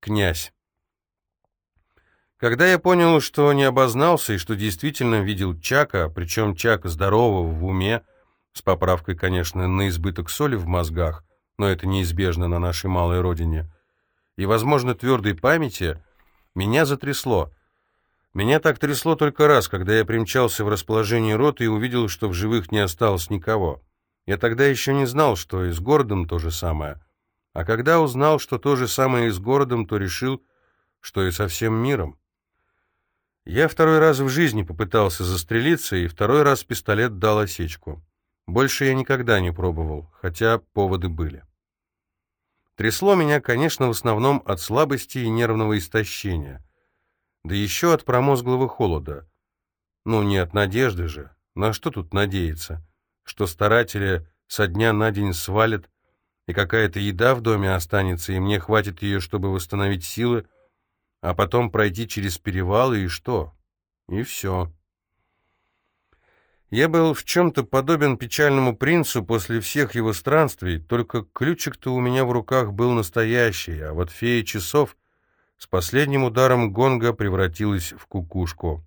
князь. Когда я понял, что не обознался и что действительно видел Чака, причем Чака здорового в уме, с поправкой, конечно, на избыток соли в мозгах, но это неизбежно на нашей малой родине, и, возможно, твердой памяти, меня затрясло. Меня так трясло только раз, когда я примчался в расположение роты и увидел, что в живых не осталось никого. Я тогда еще не знал, что и с городом то же самое. А когда узнал, что то же самое и с городом, то решил, что и со всем миром. Я второй раз в жизни попытался застрелиться, и второй раз пистолет дал осечку. Больше я никогда не пробовал, хотя поводы были. Трясло меня, конечно, в основном от слабости и нервного истощения. Да еще от промозглого холода. Ну, не от надежды же. На что тут надеяться? Что старатели со дня на день свалят, и какая-то еда в доме останется, и мне хватит ее, чтобы восстановить силы, а потом пройти через перевалы и что? И все. Я был в чем-то подобен печальному принцу после всех его странствий, только ключик-то у меня в руках был настоящий, а вот фея часов с последним ударом гонга превратилась в кукушку.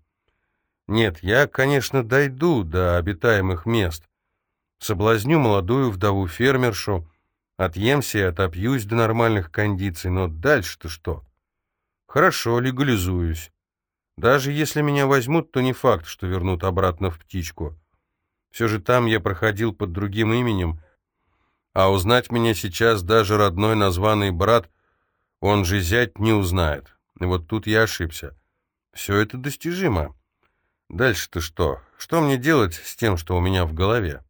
Нет, я, конечно, дойду до обитаемых мест. Соблазню молодую вдову-фермершу, отъемся и отопьюсь до нормальных кондиций, но дальше-то что? Хорошо, легализуюсь. Даже если меня возьмут, то не факт, что вернут обратно в птичку. Все же там я проходил под другим именем, а узнать меня сейчас даже родной названный брат, он же зять, не узнает. И вот тут я ошибся. Все это достижимо. Дальше-то что? Что мне делать с тем, что у меня в голове?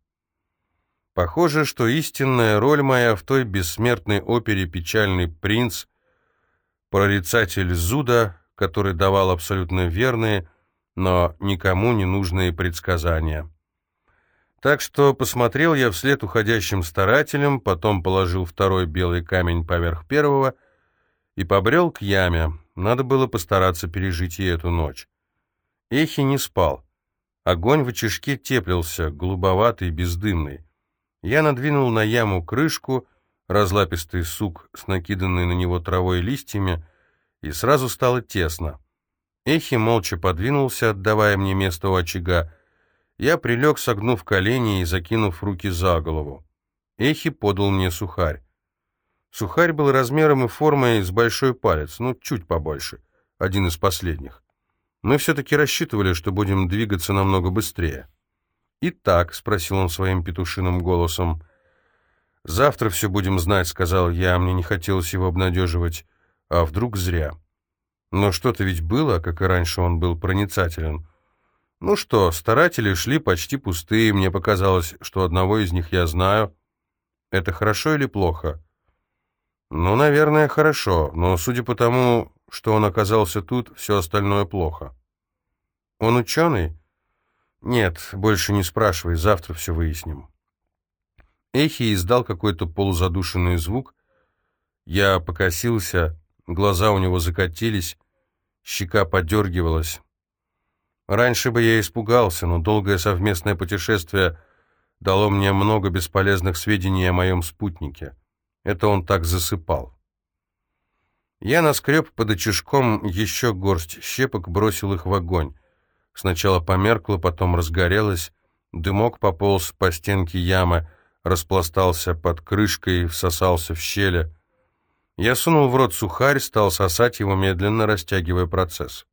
Похоже, что истинная роль моя в той бессмертной опере «Печальный принц» прорицатель Зуда, который давал абсолютно верные, но никому не нужные предсказания. Так что посмотрел я вслед уходящим старателям, потом положил второй белый камень поверх первого и побрел к яме. Надо было постараться пережить и эту ночь. Эхи не спал. Огонь в очишке теплился, голубоватый, бездымный. Я надвинул на яму крышку разлапистый сук с накиданной на него травой и листьями, и сразу стало тесно. Эхи молча подвинулся, отдавая мне место у очага. Я прилег, согнув колени и закинув руки за голову. Эхи подал мне сухарь. Сухарь был размером и формой с большой палец, ну, чуть побольше, один из последних. Мы все-таки рассчитывали, что будем двигаться намного быстрее. «Итак», — спросил он своим петушиным голосом, — «Завтра все будем знать», — сказал я, мне не хотелось его обнадеживать. «А вдруг зря?» Но что-то ведь было, как и раньше он был проницателен. Ну что, старатели шли почти пустые, мне показалось, что одного из них я знаю. Это хорошо или плохо? Ну, наверное, хорошо, но судя по тому, что он оказался тут, все остальное плохо. Он ученый? Нет, больше не спрашивай, завтра все выясним. Эхи издал какой-то полузадушенный звук. Я покосился, глаза у него закатились, щека подергивалась. Раньше бы я испугался, но долгое совместное путешествие дало мне много бесполезных сведений о моем спутнике. Это он так засыпал. Я наскреб под очишком еще горсть щепок, бросил их в огонь. Сначала померкло, потом разгорелось, дымок пополз по стенке ямы — распластался под крышкой, всосался в щели. Я сунул в рот сухарь, стал сосать его, медленно растягивая процесс.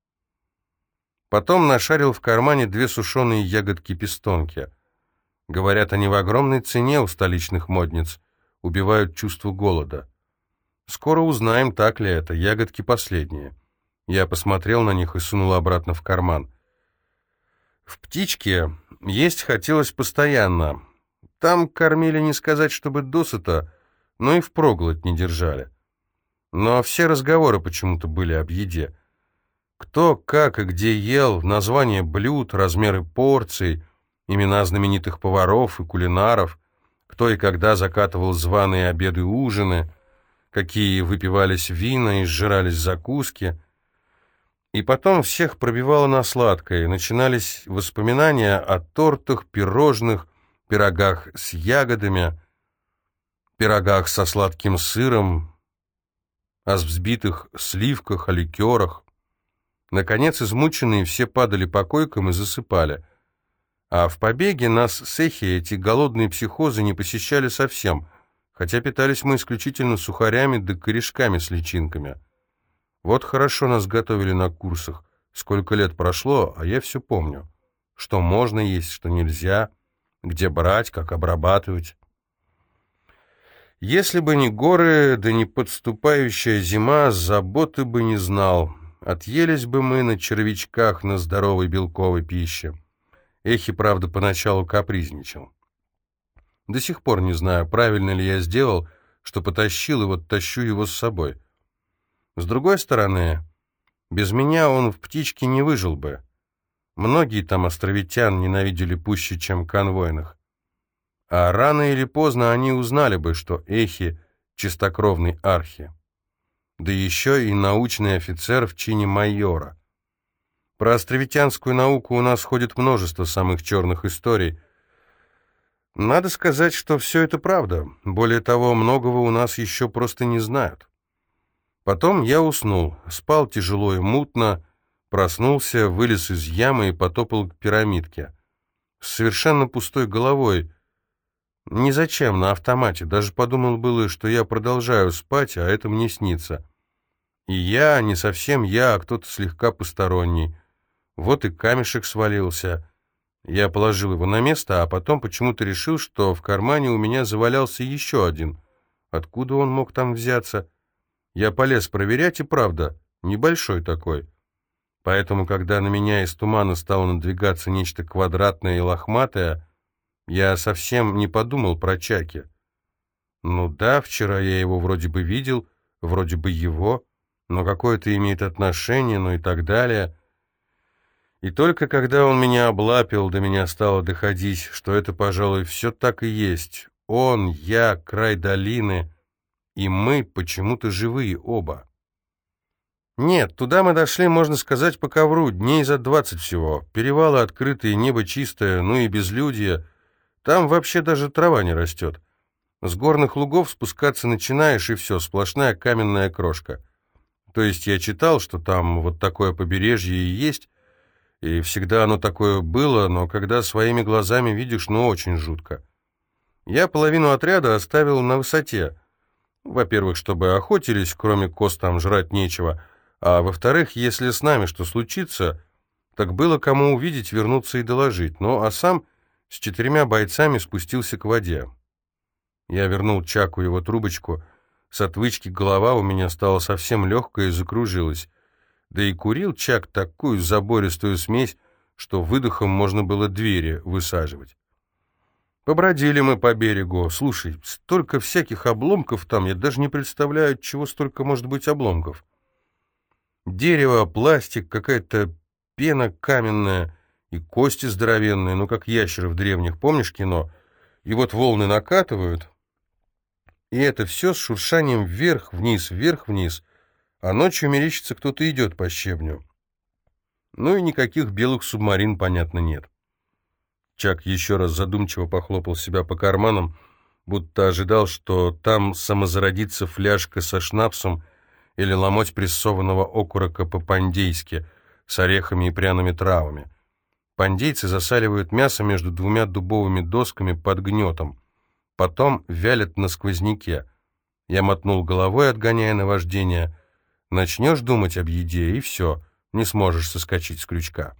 Потом нашарил в кармане две сушеные ягодки-пестонки. Говорят, они в огромной цене у столичных модниц, убивают чувство голода. Скоро узнаем, так ли это, ягодки последние. Я посмотрел на них и сунул обратно в карман. В птичке есть хотелось постоянно, там кормили не сказать, чтобы досыта, но и впроголодь не держали. Но все разговоры почему-то были об еде. Кто, как и где ел, названия блюд, размеры порций, имена знаменитых поваров и кулинаров, кто и когда закатывал званые обеды и ужины, какие выпивались вина и сжирались закуски. И потом всех пробивало на сладкое, начинались воспоминания о тортах, пирожных, пирогах с ягодами, пирогах со сладким сыром, о взбитых сливках, о ликерах. Наконец, измученные все падали по койкам и засыпали. А в побеге нас с Эхи эти голодные психозы не посещали совсем, хотя питались мы исключительно сухарями да корешками с личинками. Вот хорошо нас готовили на курсах. Сколько лет прошло, а я все помню. Что можно есть, что нельзя, где брать, как обрабатывать. Если бы не горы, да не подступающая зима, заботы бы не знал. Отъелись бы мы на червячках на здоровой белковой пище. Эхи, правда, поначалу капризничал. До сих пор не знаю, правильно ли я сделал, что потащил и вот тащу его с собой. С другой стороны, без меня он в птичке не выжил бы. Многие там островитян ненавидели пуще, чем конвойных. А рано или поздно они узнали бы, что Эхи — чистокровный архи. Да еще и научный офицер в чине майора. Про островитянскую науку у нас ходит множество самых черных историй. Надо сказать, что все это правда. Более того, многого у нас еще просто не знают. Потом я уснул, спал тяжело и мутно, проснулся, вылез из ямы и потопал к пирамидке. С совершенно пустой головой — ни зачем, на автомате. Даже подумал было, что я продолжаю спать, а это мне снится. И я, не совсем я, а кто-то слегка посторонний. Вот и камешек свалился. Я положил его на место, а потом почему-то решил, что в кармане у меня завалялся еще один. Откуда он мог там взяться? Я полез проверять, и правда, небольшой такой. Поэтому, когда на меня из тумана стало надвигаться нечто квадратное и лохматое, я совсем не подумал про Чаки. Ну да, вчера я его вроде бы видел, вроде бы его, но какое это имеет отношение, ну и так далее. И только когда он меня облапил, до меня стало доходить, что это, пожалуй, все так и есть. Он, я, край долины, и мы почему-то живые оба. Нет, туда мы дошли, можно сказать, по ковру, дней за двадцать всего. Перевалы открытые, небо чистое, ну и безлюдье — там вообще даже трава не растет. С горных лугов спускаться начинаешь, и все, сплошная каменная крошка. То есть я читал, что там вот такое побережье и есть, и всегда оно такое было, но когда своими глазами видишь, ну очень жутко. Я половину отряда оставил на высоте. Во-первых, чтобы охотились, кроме коз там жрать нечего, а во-вторых, если с нами что случится, так было кому увидеть, вернуться и доложить. Ну, а сам с четырьмя бойцами спустился к воде. Я вернул Чаку его трубочку. С отвычки голова у меня стала совсем легкая и закружилась. Да и курил Чак такую забористую смесь, что выдохом можно было двери высаживать. Побродили мы по берегу. Слушай, столько всяких обломков там, я даже не представляю, чего столько может быть обломков. Дерево, пластик, какая-то пена каменная и кости здоровенные, ну как ящеры в древних, помнишь кино? И вот волны накатывают, и это все с шуршанием вверх-вниз, вверх-вниз, а ночью мерещится кто-то идет по щебню. Ну и никаких белых субмарин, понятно, нет. Чак еще раз задумчиво похлопал себя по карманам, будто ожидал, что там самозародится фляжка со шнапсом или ломоть прессованного окурока по-пандейски с орехами и пряными травами. Пандейцы засаливают мясо между двумя дубовыми досками под гнетом. Потом вялят на сквозняке. Я мотнул головой, отгоняя наваждение. Начнешь думать об еде, и все, не сможешь соскочить с крючка.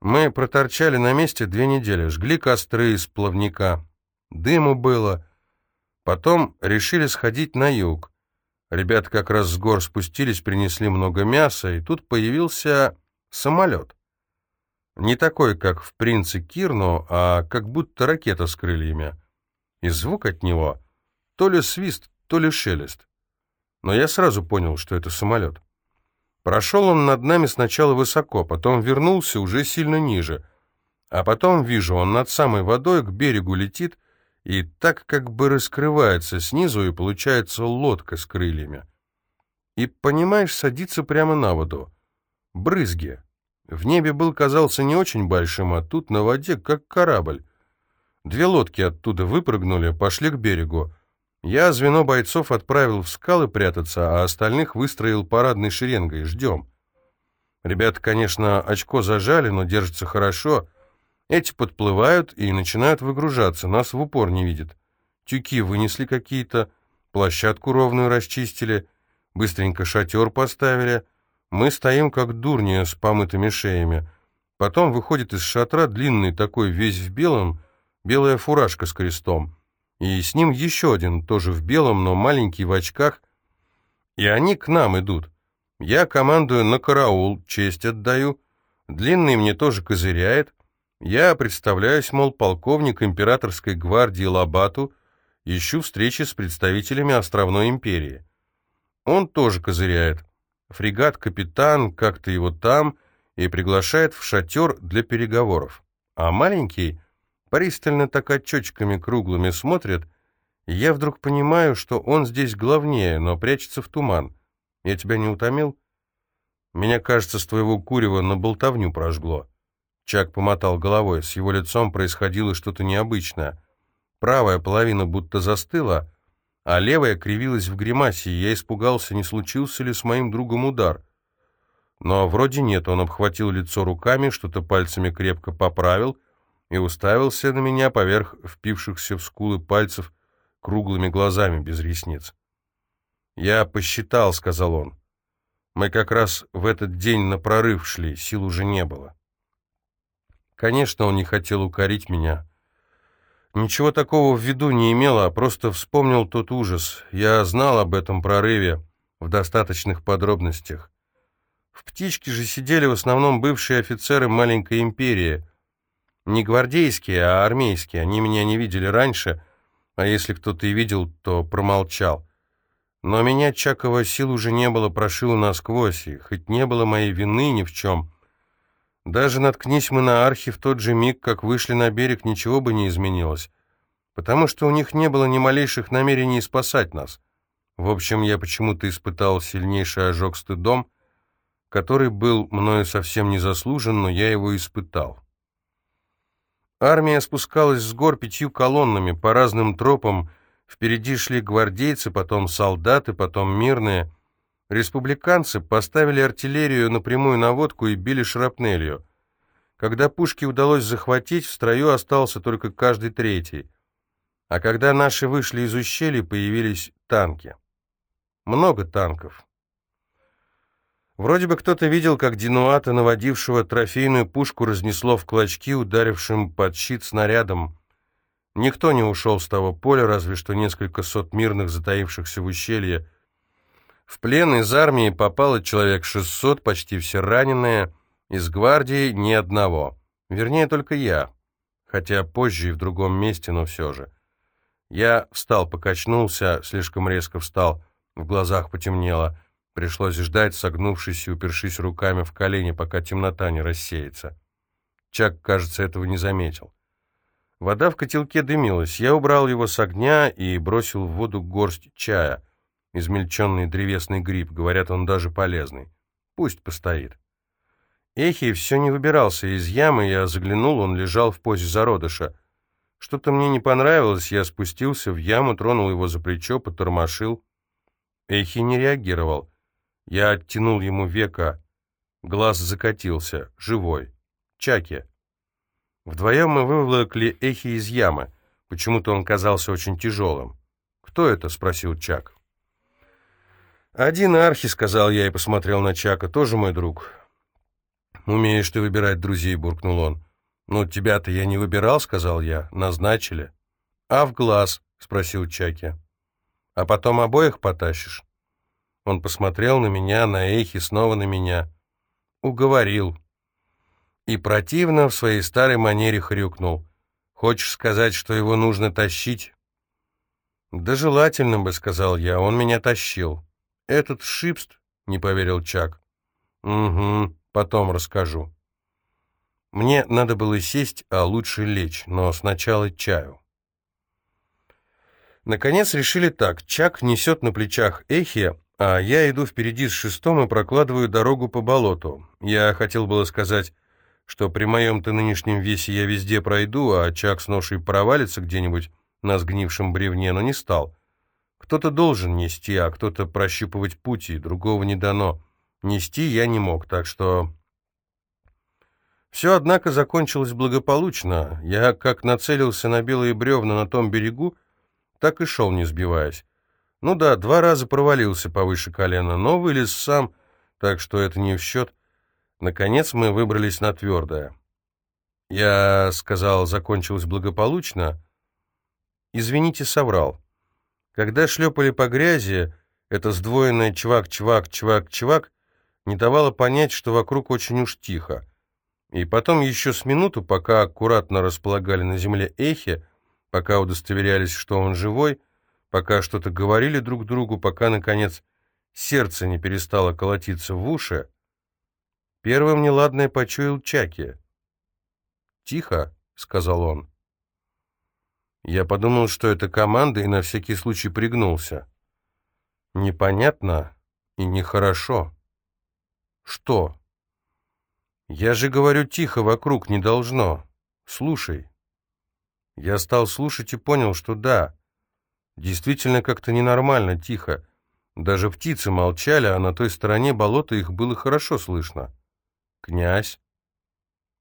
Мы проторчали на месте две недели, жгли костры из плавника. Дыму было. Потом решили сходить на юг. Ребята как раз с гор спустились, принесли много мяса, и тут появился самолет. Не такой, как в «Принце Кирну», а как будто ракета с крыльями. И звук от него то ли свист, то ли шелест. Но я сразу понял, что это самолет. Прошел он над нами сначала высоко, потом вернулся уже сильно ниже. А потом вижу, он над самой водой к берегу летит, и так как бы раскрывается снизу, и получается лодка с крыльями. И, понимаешь, садится прямо на воду. Брызги. В небе был казался не очень большим, а тут на воде как корабль. Две лодки оттуда выпрыгнули, пошли к берегу. Я звено бойцов отправил в скалы прятаться, а остальных выстроил парадной шеренгой. Ждем. Ребята, конечно, очко зажали, но держатся хорошо. Эти подплывают и начинают выгружаться, нас в упор не видят. Тюки вынесли какие-то, площадку ровную расчистили, быстренько шатер поставили. Мы стоим как дурни с помытыми шеями. Потом выходит из шатра длинный такой, весь в белом, белая фуражка с крестом. И с ним еще один, тоже в белом, но маленький, в очках. И они к нам идут. Я командую на караул, честь отдаю. Длинный мне тоже козыряет. Я представляюсь, мол, полковник императорской гвардии Лабату, ищу встречи с представителями островной империи. Он тоже козыряет. Фрегат-капитан, как-то его там, и приглашает в шатер для переговоров. А маленький пристально так отчетчиками круглыми смотрит, и я вдруг понимаю, что он здесь главнее, но прячется в туман. Я тебя не утомил? Меня, кажется, с твоего курева на болтовню прожгло. Чак помотал головой, с его лицом происходило что-то необычное. Правая половина будто застыла, а левая кривилась в гримасе, и я испугался, не случился ли с моим другом удар. Но вроде нет, он обхватил лицо руками, что-то пальцами крепко поправил и уставился на меня поверх впившихся в скулы пальцев круглыми глазами без ресниц. «Я посчитал», — сказал он. «Мы как раз в этот день на прорыв шли, сил уже не было». Конечно, он не хотел укорить меня. Ничего такого в виду не имел, а просто вспомнил тот ужас. Я знал об этом прорыве в достаточных подробностях. В «Птичке» же сидели в основном бывшие офицеры маленькой империи. Не гвардейские, а армейские. Они меня не видели раньше, а если кто-то и видел, то промолчал. Но меня Чакова сил уже не было, прошил насквозь, и хоть не было моей вины ни в чем, даже наткнись мы на архи в тот же миг, как вышли на берег, ничего бы не изменилось, потому что у них не было ни малейших намерений спасать нас. В общем, я почему-то испытал сильнейший ожог стыдом, который был мною совсем не заслужен, но я его испытал. Армия спускалась с гор пятью колоннами по разным тропам, впереди шли гвардейцы, потом солдаты, потом мирные — Республиканцы поставили артиллерию на прямую наводку и били шрапнелью. Когда пушки удалось захватить, в строю остался только каждый третий. А когда наши вышли из ущелья, появились танки. Много танков. Вроде бы кто-то видел, как Динуата, наводившего трофейную пушку, разнесло в клочки, ударившим под щит снарядом. Никто не ушел с того поля, разве что несколько сот мирных, затаившихся в ущелье, в плен из армии попало человек 600, почти все раненые, из гвардии ни одного. Вернее, только я, хотя позже и в другом месте, но все же. Я встал, покачнулся, слишком резко встал, в глазах потемнело. Пришлось ждать, согнувшись и упершись руками в колени, пока темнота не рассеется. Чак, кажется, этого не заметил. Вода в котелке дымилась. Я убрал его с огня и бросил в воду горсть чая — измельченный древесный гриб, говорят, он даже полезный. Пусть постоит. Эхи все не выбирался из ямы, я заглянул, он лежал в позе зародыша. Что-то мне не понравилось, я спустился в яму, тронул его за плечо, потормошил. Эхи не реагировал. Я оттянул ему века, глаз закатился, живой. Чаки. Вдвоем мы выволокли Эхи из ямы. Почему-то он казался очень тяжелым. «Кто это?» — спросил Чак. «Один архи», — сказал я и посмотрел на Чака, — «тоже мой друг». «Умеешь ты выбирать друзей», — буркнул он. «Ну, тебя-то я не выбирал», — сказал я, — «назначили». «А в глаз?» — спросил Чаки. «А потом обоих потащишь?» Он посмотрел на меня, на эхи, снова на меня. Уговорил. И противно в своей старой манере хрюкнул. «Хочешь сказать, что его нужно тащить?» «Да желательно бы», — сказал я, — «он меня тащил». «Этот шипст?» — не поверил Чак. «Угу, потом расскажу». Мне надо было сесть, а лучше лечь, но сначала чаю. Наконец решили так. Чак несет на плечах эхи, а я иду впереди с шестом и прокладываю дорогу по болоту. Я хотел было сказать, что при моем-то нынешнем весе я везде пройду, а Чак с ношей провалится где-нибудь на сгнившем бревне, но не стал. Кто-то должен нести, а кто-то прощупывать пути, другого не дано. Нести я не мог, так что... Все, однако, закончилось благополучно. Я как нацелился на белые бревна на том берегу, так и шел, не сбиваясь. Ну да, два раза провалился повыше колена, но вылез сам, так что это не в счет. Наконец мы выбрались на твердое. Я сказал, закончилось благополучно. Извините, соврал. Когда шлепали по грязи, это сдвоенное чвак-чвак-чвак-чвак не давало понять, что вокруг очень уж тихо. И потом еще с минуту, пока аккуратно располагали на земле эхи, пока удостоверялись, что он живой, пока что-то говорили друг другу, пока, наконец, сердце не перестало колотиться в уши, первым неладное почуял Чаки. «Тихо», — сказал он. Я подумал, что это команда, и на всякий случай пригнулся. Непонятно и нехорошо. Что? Я же говорю тихо, вокруг не должно. Слушай. Я стал слушать и понял, что да, действительно как-то ненормально тихо. Даже птицы молчали, а на той стороне болота их было хорошо слышно. Князь?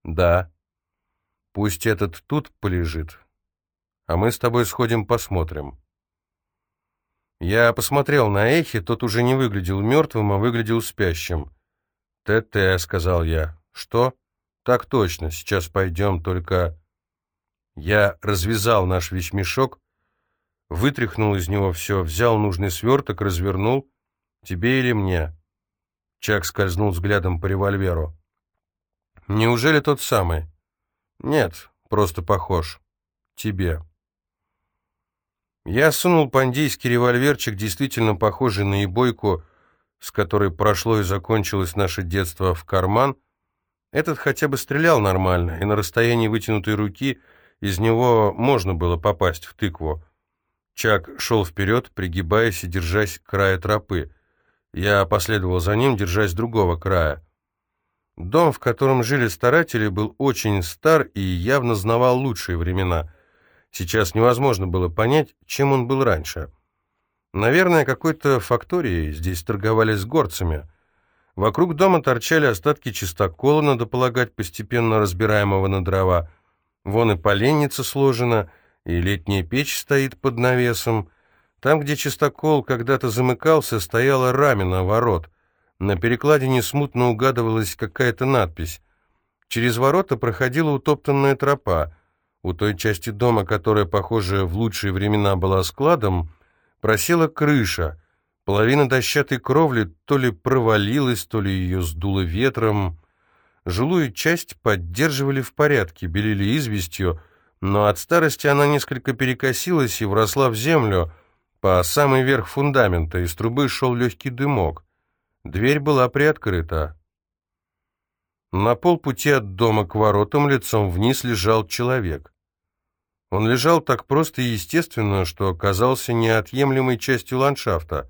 Да. Пусть этот тут полежит, а мы с тобой сходим посмотрим. Я посмотрел на Эхи, тот уже не выглядел мертвым, а выглядел спящим. «ТТ», — сказал я. «Что?» «Так точно, сейчас пойдем, только...» Я развязал наш вещмешок, вытряхнул из него все, взял нужный сверток, развернул. «Тебе или мне?» Чак скользнул взглядом по револьверу. «Неужели тот самый?» «Нет, просто похож. Тебе». Я сунул пандейский револьверчик, действительно похожий на ебойку, с которой прошло и закончилось наше детство, в карман. Этот хотя бы стрелял нормально, и на расстоянии вытянутой руки из него можно было попасть в тыкву. Чак шел вперед, пригибаясь и держась края тропы. Я последовал за ним, держась другого края. Дом, в котором жили старатели, был очень стар и явно знавал лучшие времена — Сейчас невозможно было понять, чем он был раньше. Наверное, какой-то факторией здесь торговали с горцами. Вокруг дома торчали остатки чистокола, надо полагать, постепенно разбираемого на дрова. Вон и поленница сложена, и летняя печь стоит под навесом. Там, где чистокол когда-то замыкался, стояла рамина ворот. На перекладине смутно угадывалась какая-то надпись. Через ворота проходила утоптанная тропа. У той части дома, которая, похоже, в лучшие времена была складом, просела крыша. Половина дощатой кровли то ли провалилась, то ли ее сдуло ветром. Жилую часть поддерживали в порядке, белили известью, но от старости она несколько перекосилась и вросла в землю по самый верх фундамента, из трубы шел легкий дымок. Дверь была приоткрыта. На полпути от дома к воротам лицом вниз лежал человек. Он лежал так просто и естественно, что оказался неотъемлемой частью ландшафта.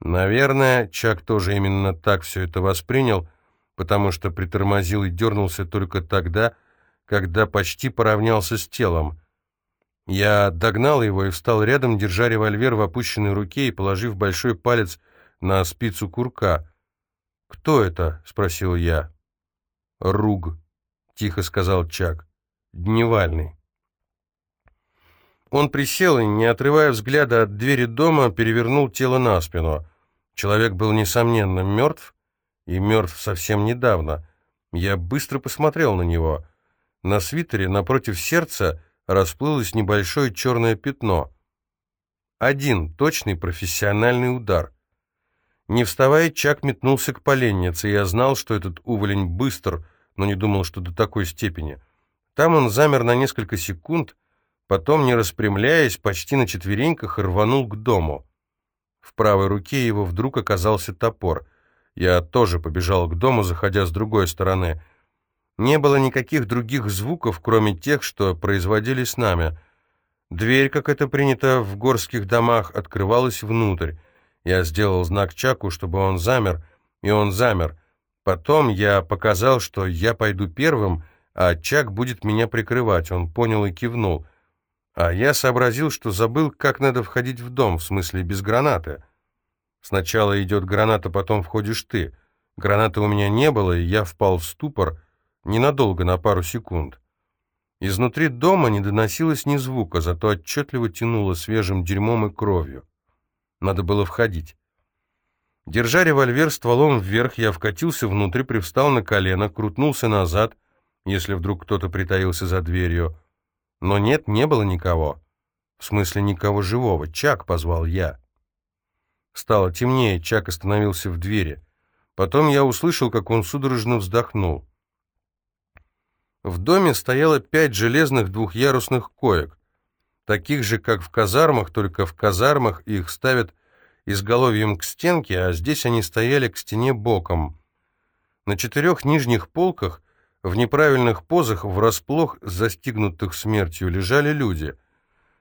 Наверное, Чак тоже именно так все это воспринял, потому что притормозил и дернулся только тогда, когда почти поравнялся с телом. Я догнал его и встал рядом, держа револьвер в опущенной руке и положив большой палец на спицу курка. «Кто это?» — спросил я. «Руг», — тихо сказал Чак. «Дневальный». Он присел и, не отрывая взгляда от двери дома, перевернул тело на спину. Человек был, несомненно, мертв, и мертв совсем недавно. Я быстро посмотрел на него. На свитере напротив сердца расплылось небольшое черное пятно. Один точный профессиональный удар. Не вставая, Чак метнулся к поленнице. Я знал, что этот уволень быстр, но не думал, что до такой степени. Там он замер на несколько секунд, Потом, не распрямляясь, почти на четвереньках рванул к дому. В правой руке его вдруг оказался топор. Я тоже побежал к дому, заходя с другой стороны. Не было никаких других звуков, кроме тех, что производили с нами. Дверь, как это принято в горских домах, открывалась внутрь. Я сделал знак Чаку, чтобы он замер, и он замер. Потом я показал, что я пойду первым, а Чак будет меня прикрывать. Он понял и кивнул — А я сообразил, что забыл, как надо входить в дом, в смысле без гранаты. Сначала идет граната, потом входишь ты. Гранаты у меня не было, и я впал в ступор ненадолго, на пару секунд. Изнутри дома не доносилось ни звука, зато отчетливо тянуло свежим дерьмом и кровью. Надо было входить. Держа револьвер стволом вверх, я вкатился внутрь, привстал на колено, крутнулся назад, если вдруг кто-то притаился за дверью. Но нет, не было никого. В смысле, никого живого. Чак позвал я. Стало темнее, Чак остановился в двери. Потом я услышал, как он судорожно вздохнул. В доме стояло пять железных двухъярусных коек, таких же, как в казармах, только в казармах их ставят изголовьем к стенке, а здесь они стояли к стене боком. На четырех нижних полках в неправильных позах, врасплох застигнутых смертью, лежали люди.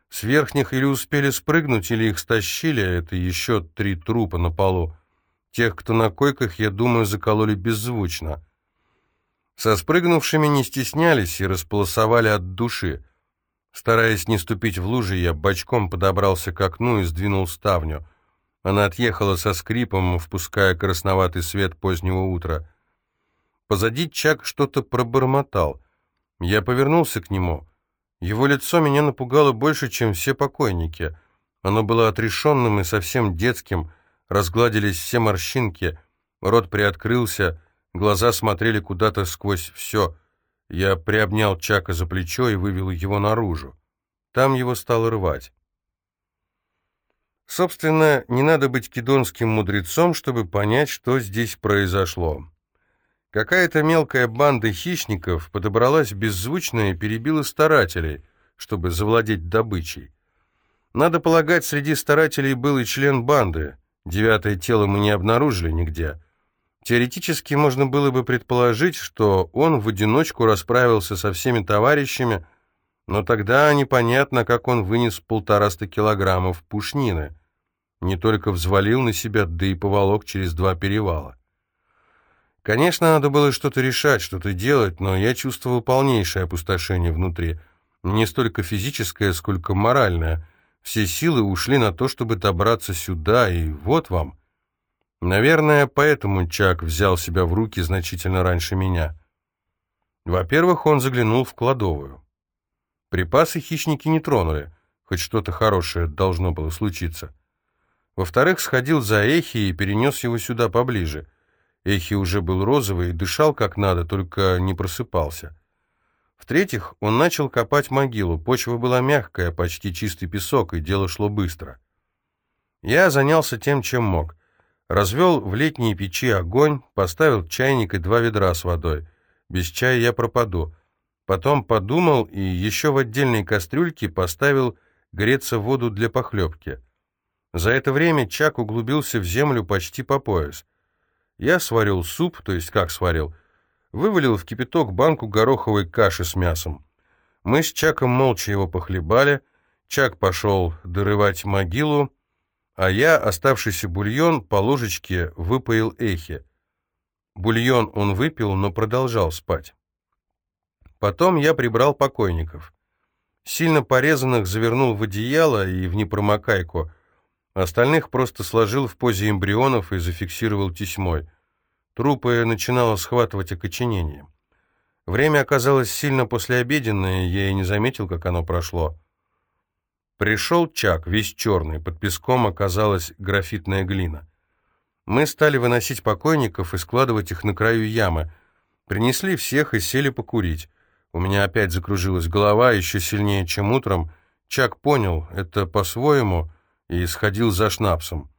С верхних или успели спрыгнуть, или их стащили, это еще три трупа на полу. Тех, кто на койках, я думаю, закололи беззвучно. Со спрыгнувшими не стеснялись и располосовали от души. Стараясь не ступить в лужи, я бочком подобрался к окну и сдвинул ставню. Она отъехала со скрипом, впуская красноватый свет позднего утра. Позади Чак что-то пробормотал. Я повернулся к нему. Его лицо меня напугало больше, чем все покойники. Оно было отрешенным и совсем детским, разгладились все морщинки, рот приоткрылся, глаза смотрели куда-то сквозь все. Я приобнял Чака за плечо и вывел его наружу. Там его стало рвать. Собственно, не надо быть кедонским мудрецом, чтобы понять, что здесь произошло. Какая-то мелкая банда хищников подобралась беззвучно и перебила старателей, чтобы завладеть добычей. Надо полагать, среди старателей был и член банды. Девятое тело мы не обнаружили нигде. Теоретически можно было бы предположить, что он в одиночку расправился со всеми товарищами, но тогда непонятно, как он вынес полтораста килограммов пушнины. Не только взвалил на себя, да и поволок через два перевала. Конечно, надо было что-то решать, что-то делать, но я чувствовал полнейшее опустошение внутри. Не столько физическое, сколько моральное. Все силы ушли на то, чтобы добраться сюда, и вот вам. Наверное, поэтому Чак взял себя в руки значительно раньше меня. Во-первых, он заглянул в кладовую. Припасы хищники не тронули, хоть что-то хорошее должно было случиться. Во-вторых, сходил за Эхи и перенес его сюда поближе — Эхи уже был розовый и дышал как надо, только не просыпался. В-третьих, он начал копать могилу. Почва была мягкая, почти чистый песок, и дело шло быстро. Я занялся тем, чем мог. Развел в летней печи огонь, поставил чайник и два ведра с водой. Без чая я пропаду. Потом подумал и еще в отдельной кастрюльке поставил греться воду для похлебки. За это время Чак углубился в землю почти по пояс. Я сварил суп, то есть как сварил, вывалил в кипяток банку гороховой каши с мясом. Мы с Чаком молча его похлебали, Чак пошел дорывать могилу, а я оставшийся бульон по ложечке выпоил эхи. Бульон он выпил, но продолжал спать. Потом я прибрал покойников. Сильно порезанных завернул в одеяло и в непромокайку, Остальных просто сложил в позе эмбрионов и зафиксировал тесьмой. Трупы начинало схватывать окоченение. Время оказалось сильно послеобеденное, я и не заметил, как оно прошло. Пришел Чак, весь черный, под песком оказалась графитная глина. Мы стали выносить покойников и складывать их на краю ямы. Принесли всех и сели покурить. У меня опять закружилась голова, еще сильнее, чем утром. Чак понял, это по-своему и сходил за шнапсом.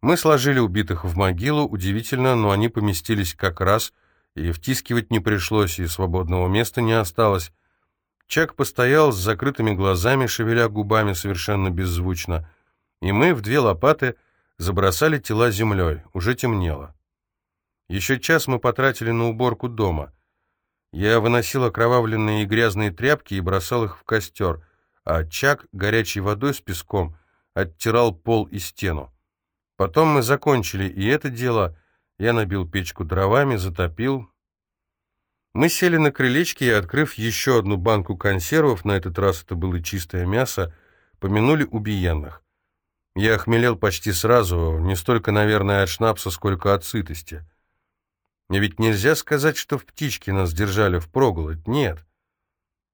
Мы сложили убитых в могилу, удивительно, но они поместились как раз, и втискивать не пришлось, и свободного места не осталось. Чак постоял с закрытыми глазами, шевеля губами совершенно беззвучно, и мы в две лопаты забросали тела землей, уже темнело. Еще час мы потратили на уборку дома. Я выносил окровавленные и грязные тряпки и бросал их в костер, а Чак горячей водой с песком — оттирал пол и стену. Потом мы закончили и это дело. Я набил печку дровами, затопил. Мы сели на крылечке и, открыв еще одну банку консервов, на этот раз это было чистое мясо, помянули убиенных. Я охмелел почти сразу, не столько, наверное, от шнапса, сколько от сытости. И ведь нельзя сказать, что в птичке нас держали впроголодь, нет.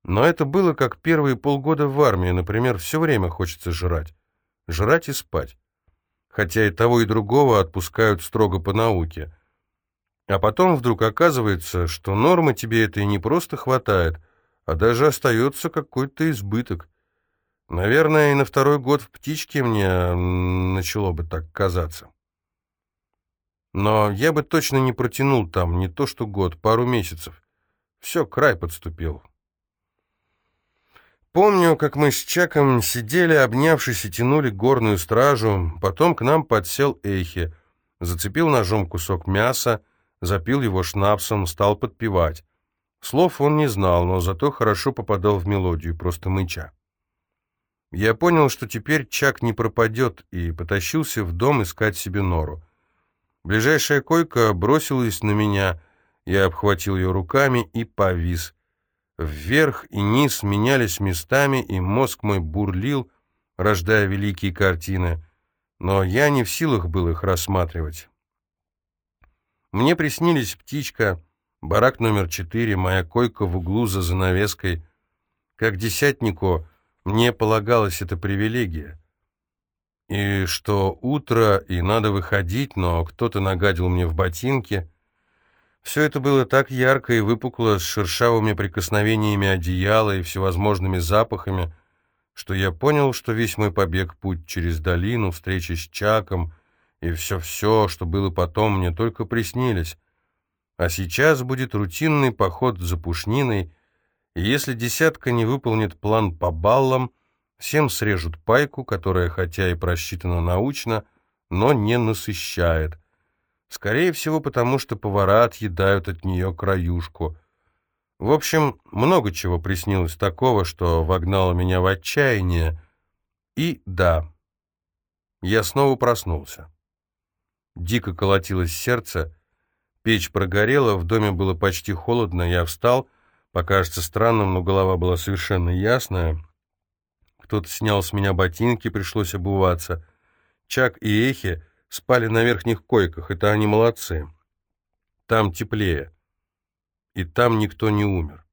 Но это было как первые полгода в армии, например, все время хочется жрать. Жрать и спать. Хотя и того, и другого отпускают строго по науке. А потом вдруг оказывается, что нормы тебе это и не просто хватает, а даже остается какой-то избыток. Наверное, и на второй год в птичке мне начало бы так казаться. Но я бы точно не протянул там не то что год, пару месяцев. Все, край подступил. Помню, как мы с Чаком сидели, обнявшись, и тянули горную стражу. Потом к нам подсел Эйхи, зацепил ножом кусок мяса, запил его шнапсом, стал подпевать. Слов он не знал, но зато хорошо попадал в мелодию, просто мыча. Я понял, что теперь Чак не пропадет, и потащился в дом искать себе нору. Ближайшая койка бросилась на меня, я обхватил ее руками и повис. Вверх и низ менялись местами, и мозг мой бурлил, рождая великие картины, но я не в силах был их рассматривать. Мне приснились птичка, барак номер четыре, моя койка в углу за занавеской. Как десятнику мне полагалась эта привилегия. И что утро, и надо выходить, но кто-то нагадил мне в ботинки. Все это было так ярко и выпукло, с шершавыми прикосновениями одеяла и всевозможными запахами, что я понял, что весь мой побег, путь через долину, встреча с Чаком и все-все, что было потом, мне только приснились. А сейчас будет рутинный поход за пушниной, и если десятка не выполнит план по баллам, всем срежут пайку, которая хотя и просчитана научно, но не насыщает. Скорее всего, потому что повара отъедают от нее краюшку. В общем, много чего приснилось такого, что вогнало меня в отчаяние. И да, я снова проснулся. Дико колотилось сердце, печь прогорела, в доме было почти холодно, я встал — Покажется странным, но голова была совершенно ясная. Кто-то снял с меня ботинки, пришлось обуваться. Чак и Эхи спали на верхних койках, это они молодцы. Там теплее. И там никто не умер.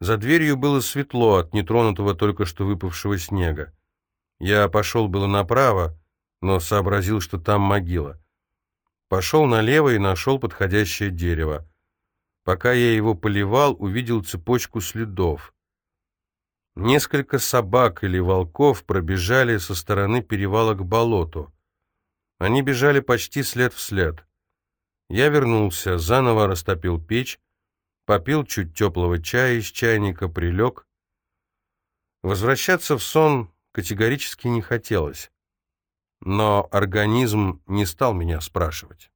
За дверью было светло от нетронутого только что выпавшего снега. Я пошел было направо, но сообразил, что там могила. Пошел налево и нашел подходящее дерево. Пока я его поливал, увидел цепочку следов. Несколько собак или волков пробежали со стороны перевала к болоту. Они бежали почти след в след. Я вернулся, заново растопил печь, попил чуть теплого чая из чайника, прилег. Возвращаться в сон категорически не хотелось, но организм не стал меня спрашивать.